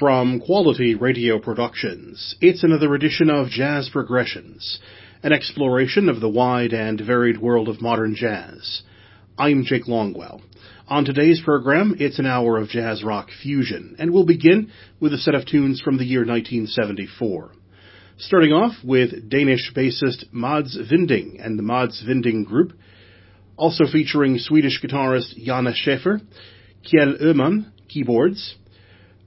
From Quality Radio Productions, it's another edition of Jazz Progressions, an exploration of the wide and varied world of modern jazz. I'm Jake Longwell. On today's program, it's an hour of jazz rock fusion, and we'll begin with a set of tunes from the year 1974. Starting off with Danish bassist Mads Vinding and the Mads Vinding Group, also featuring Swedish guitarist Janne Schaffer, Kjell Öhman, keyboards,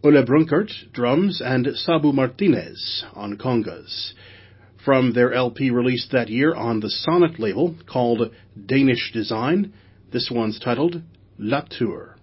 Ola Brunkert, drums, and Sabu Martinez on congas. From their LP released that year on the Sonet label called Danish Design, this one's titled La Tour.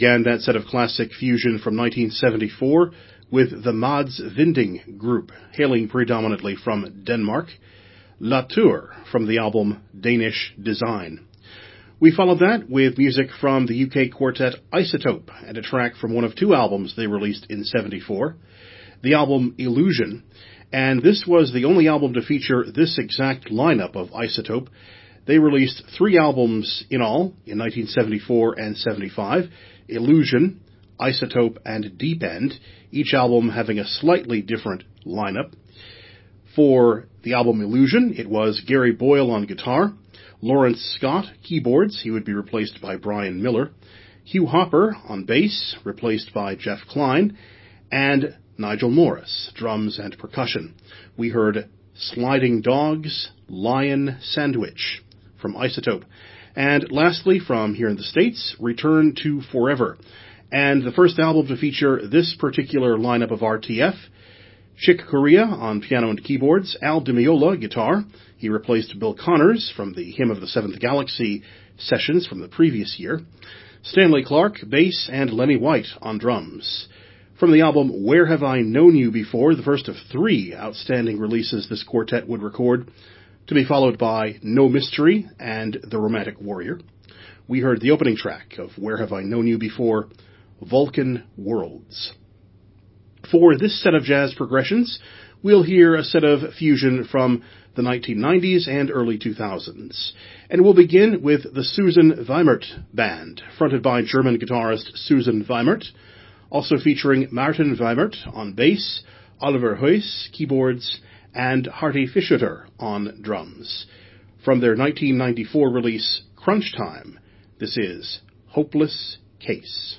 Began that set of classic fusion from 1974 with the Mads Vinding Group, hailing predominantly from Denmark, La Tour from the album Danish Design. We followed that with music from the UK quartet Isotope and a track from one of two albums they released in 74, the album Illusion, and this was the only album to feature this exact lineup of Isotope. They released three albums in all in 1974 and 75, Illusion, Isotope, and Deep End, each album having a slightly different lineup. For the album Illusion, it was Gary Boyle on guitar, Lawrence Scott, keyboards, he would be replaced by Brian Miller, Hugh Hopper on bass, replaced by Jeff Clyne, and Nigel Morris, drums and percussion. We heard Sliding Dogs, Lion Sandwich from Isotope. And lastly, from here in the States, Return to Forever. And the first album to feature this particular lineup of RTF, Chick Corea on piano and keyboards, Al Di Meola guitar. He replaced Bill Connors from the Hymn of the Seventh Galaxy sessions from the previous year. Stanley Clarke, bass, and Lenny White on drums. From the album Where Have I Known You Before, the first of three outstanding releases this quartet would record, to be followed by No Mystery and The Romantic Warrior. We heard the opening track of Where Have I Known You Before, Vulcan Worlds. For this set of jazz progressions, we'll hear a set of fusion from the 1990s and early 2000s. And we'll begin with the Susan Weinert Band, fronted by German guitarist Susan Weinert, also featuring Martin Weinert on bass, Oliver Heuss keyboards, and Hardy Fischötter on drums. From their 1994 release, Crunch Time, this is Hopeless Case.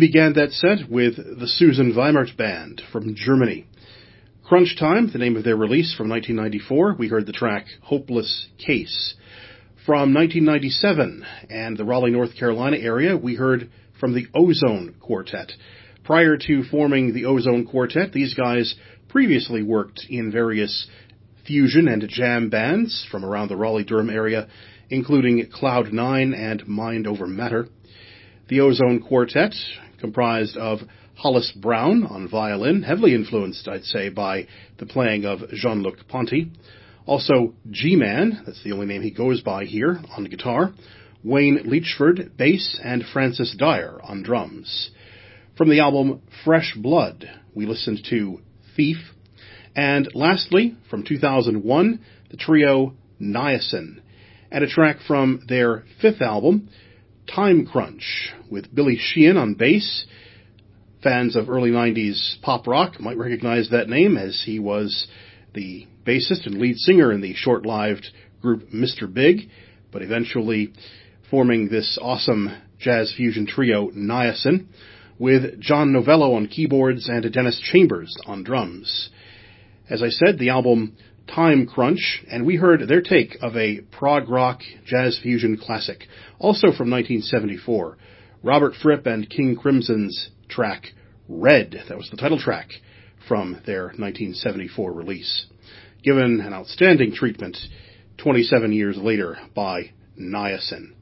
Began that set with the Susan Weinert Band from Germany. Crunch Time, the name of their release from 1994, we heard the track Hopeless Case. From 1997 and the Raleigh, North Carolina area, we heard from the Ozone Quartet. Prior to forming the Ozone Quartet, these guys previously worked in various fusion and jam bands from around the Raleigh-Durham area, including Cloud Nine and Mind Over Matter. The Ozone Quartet, comprised of Hollis Brown on violin, heavily influenced, I'd say, by the playing of Jean-Luc Ponty. Also, G-Man, that's the only name he goes by here, on guitar. Wayne Leachford, bass, and Francis Dyer on drums. From the album Fresh Blood, we listened to Thief. And lastly, from 2001, the trio Niacin, and a track from their fifth album, Time Crunch, with Billy Sheehan on bass. Fans of early 90s pop rock might recognize that name as he was the bassist and lead singer in the short-lived group Mr. Big, but eventually forming this awesome jazz fusion trio Niacin with John Novello on keyboards and Dennis Chambers on drums. As I said, the album Time Crunch, and we heard their take of a prog rock jazz fusion classic, also from 1974. Robert Fripp and King Crimson's track Red, that was the title track from their 1974 release. Given an outstanding treatment 27 years later by Niacin.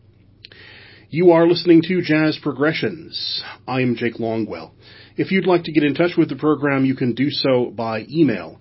You are listening to Jazz Progressions. I'm Jake Longwell. If you'd like to get in touch with the program, you can do so by email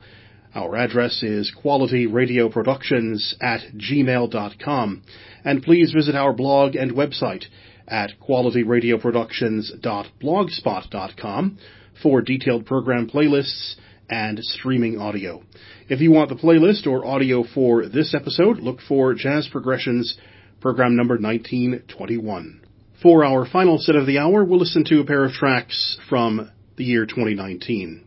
our address is qualityradioproductions at gmail.com. And please visit our blog and website at qualityradioproductions.blogspot.com for detailed program playlists and streaming audio. If you want the playlist or audio for this episode, look for Jazz Progressions program number 1921. For our final set of the hour, we'll listen to a pair of tracks from the year 2019.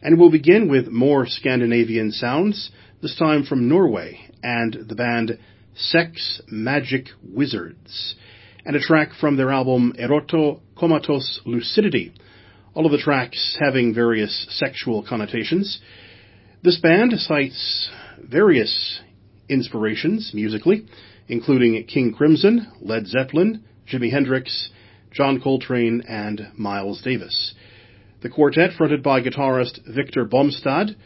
And we'll begin with more Scandinavian sounds, this time from Norway, and the band Sex Magic Wizards, and a track from their album Eroto Comatose Lucidity, all of the tracks having various sexual connotations. This band cites various inspirations musically, including King Crimson, Led Zeppelin, Jimi Hendrix, John Coltrane, and Miles Davis. The quartet, fronted by guitarist Victor Bomstad,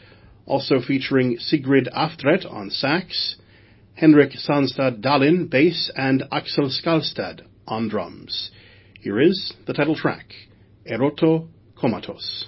also featuring Sigrid Aftret on sax, Henrik Sandstad Dalin bass, and Axel Skalstad on drums. Here is the title track, Eroto Comatose.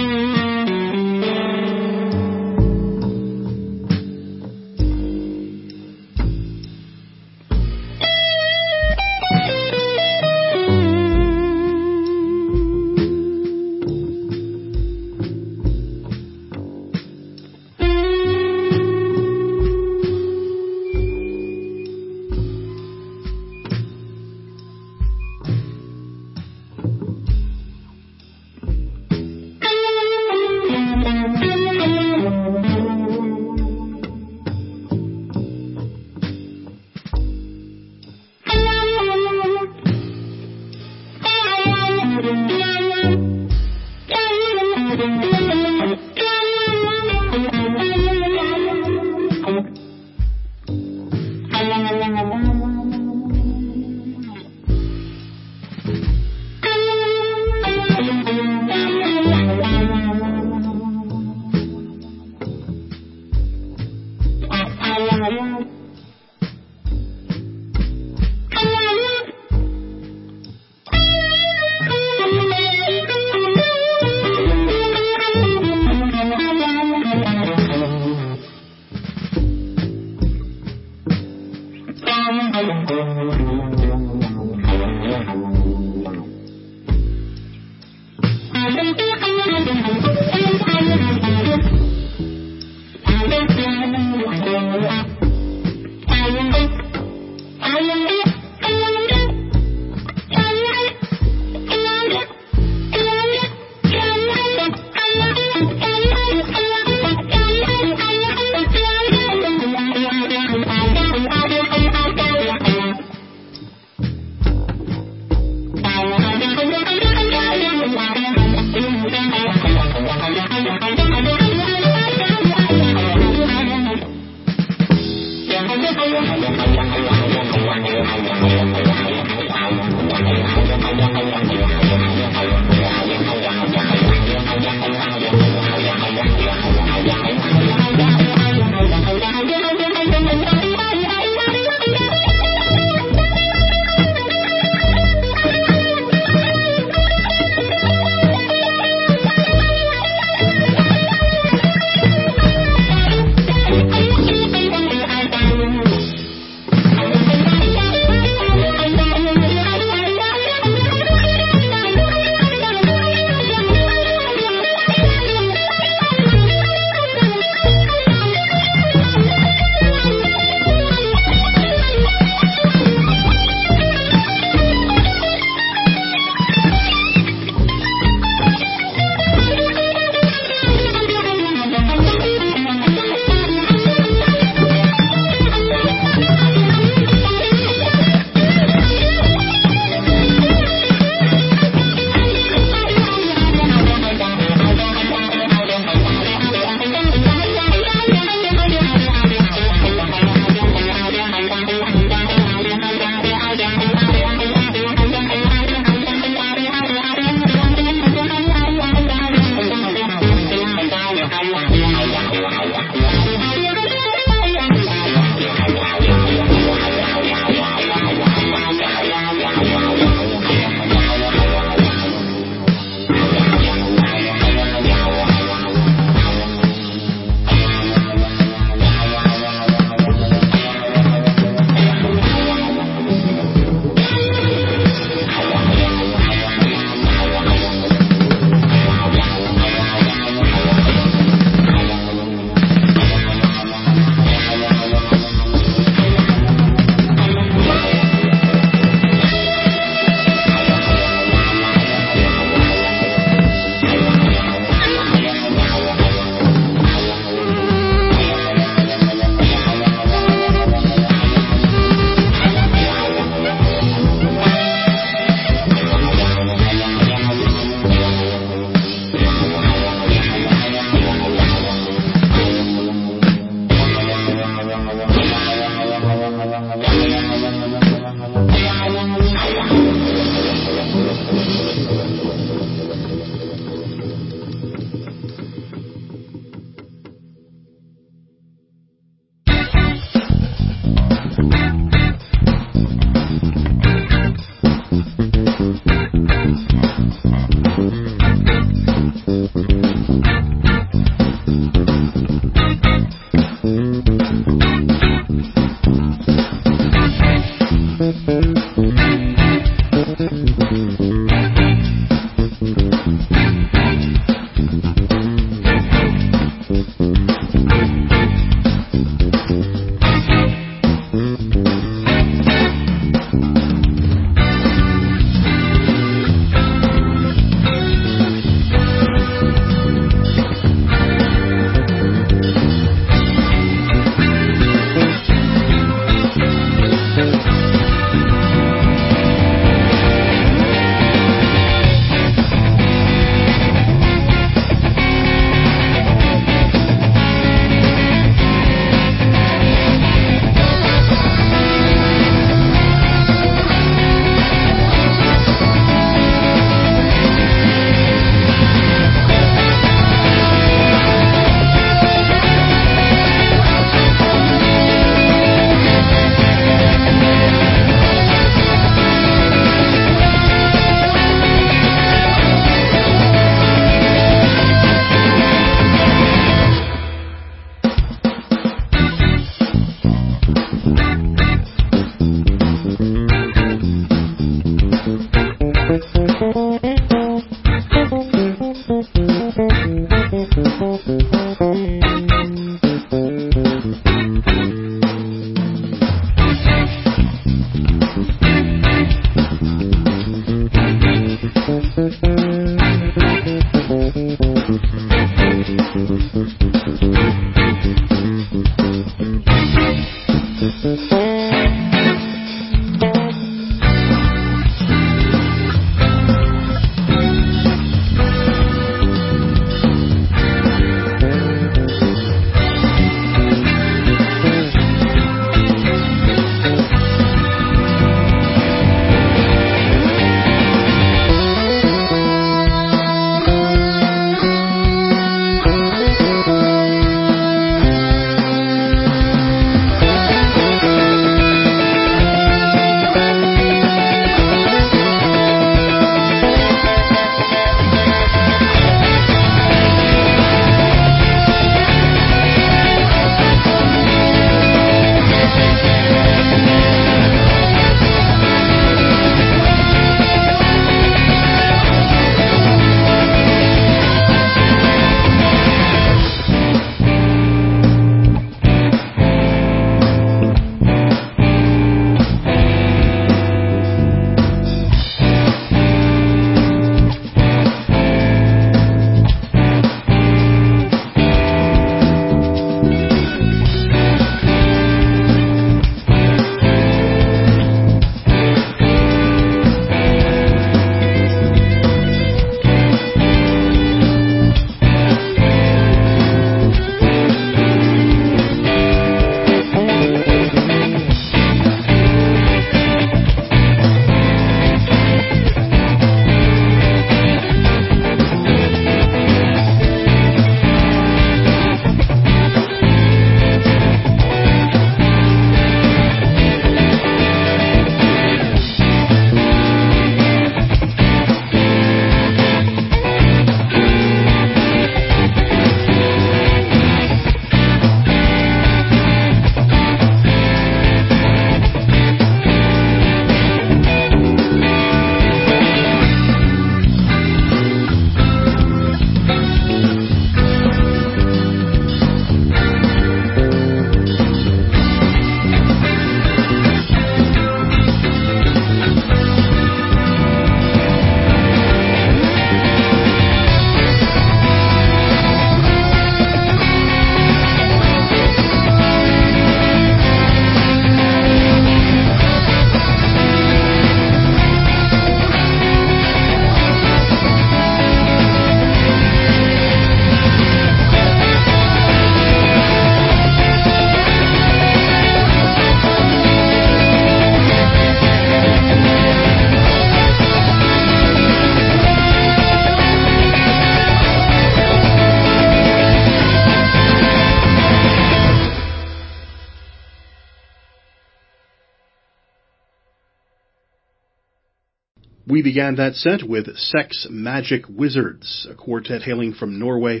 We began that set with Sex Magic Wizards, a quartet hailing from Norway,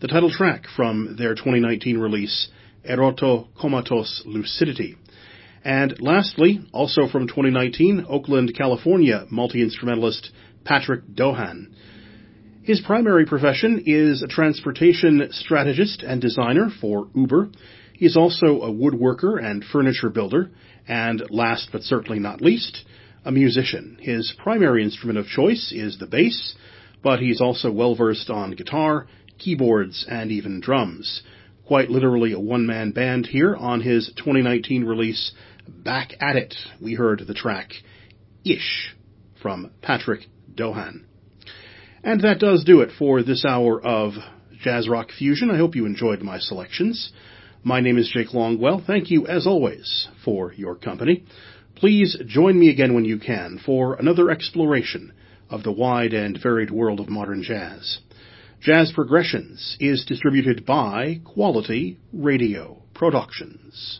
the title track from their 2019 release, Eroto Comatose Lucidity. And lastly, also from 2019, Oakland, California multi-instrumentalist Patrick Dohan. His primary profession is a transportation strategist and designer for Uber. He is also a woodworker and furniture builder, and last but certainly not least, a musician. His primary instrument of choice is the bass, but he's also well versed on guitar, keyboards, and even drums. Quite literally a one-man band here on his 2019 release, Back at It. We heard the track Ish from Patrick Dohan. And that does do it for this hour of Jazz Rock Fusion. I hope you enjoyed my selections. My name is Jake Longwell. Thank you, as always, for your company. Please join me again when you can for another exploration of the wide and varied world of modern jazz. Jazz Progressions is distributed by Quality Radio Productions.